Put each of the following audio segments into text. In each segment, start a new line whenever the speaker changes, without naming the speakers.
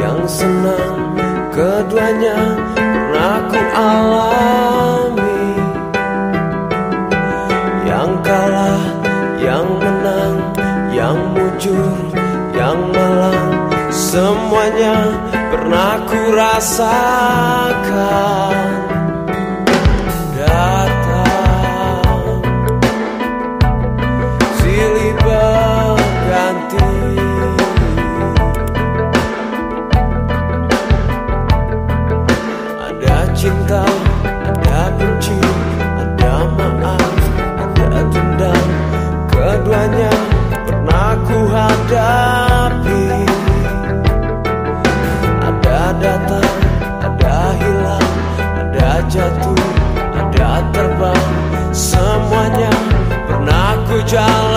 yang senang Keduanya pernah ku alami. Yang kalah, yang menang Yang mujur, yang malang Semuanya pernah ku rasakan jatuh, ada terbang. Semuanya pernah ku jalan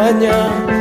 Keduanya